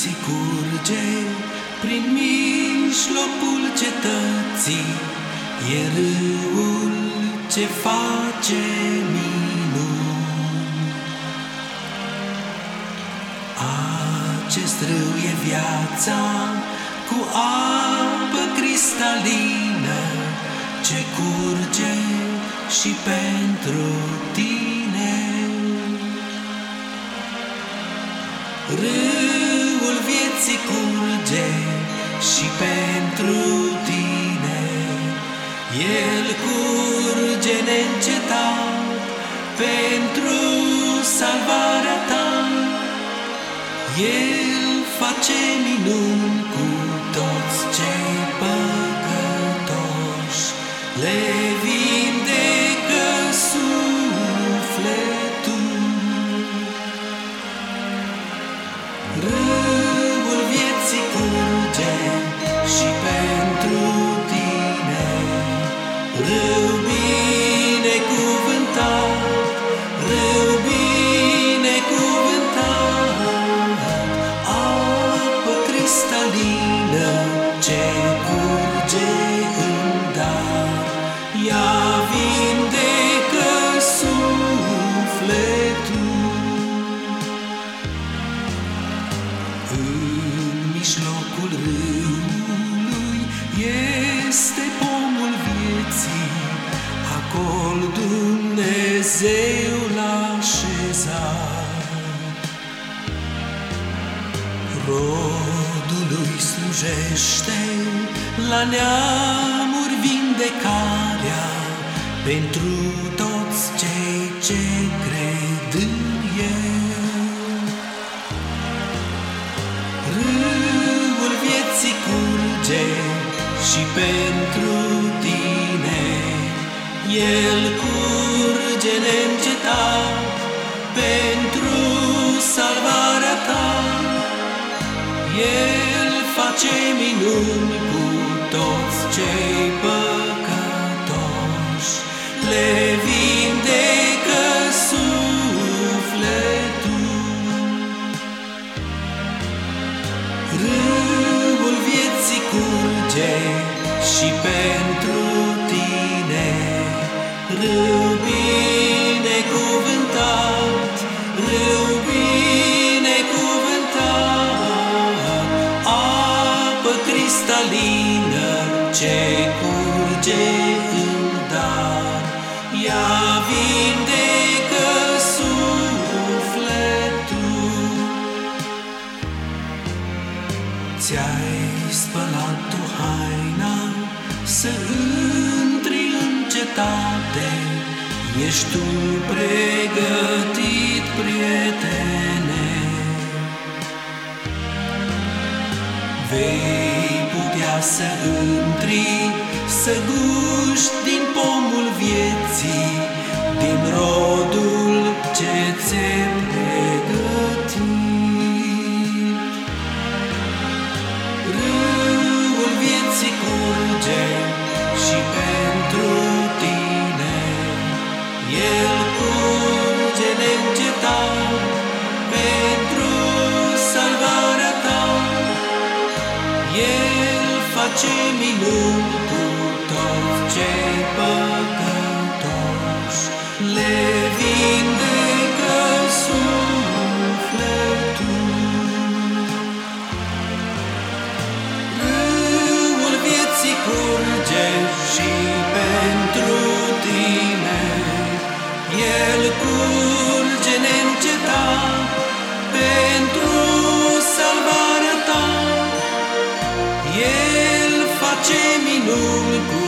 vieții curge prin mijlocul cetății, e râul ce face minuni. Acest râu e viața cu apă cristalină ce curge și pentru tine. Și pentru tine. El curge neîncetat pentru salvarea ta. El face minuni cu toți cei păcătoși. Le este pomul vieții, acolo Dumnezeu l-a așezat. Rodul lui slujește la neamuri vindecarea pentru toți cei ce cred în el. Și pentru tine. El curge neîncetat pentru salvarea ta. El face minuni cu toți cei păcătoși. Le Râu binecuvântat, râu binecuvântat, apă cristalină ce curge în dar, ea vindecă sufletul. Ți-ai spălat tu haina să intri în cetate, Ești tu pregătit, prietene. Vei putea să intri, să guști din pomul vieții, din rodul ce ți-e pregătit. Râul vieții curge și pentru face minuni cu toți cei păcătoși. Le vindecă sufletul. Râul vieții curge și pentru tine. El curge neîncetat pentru lonely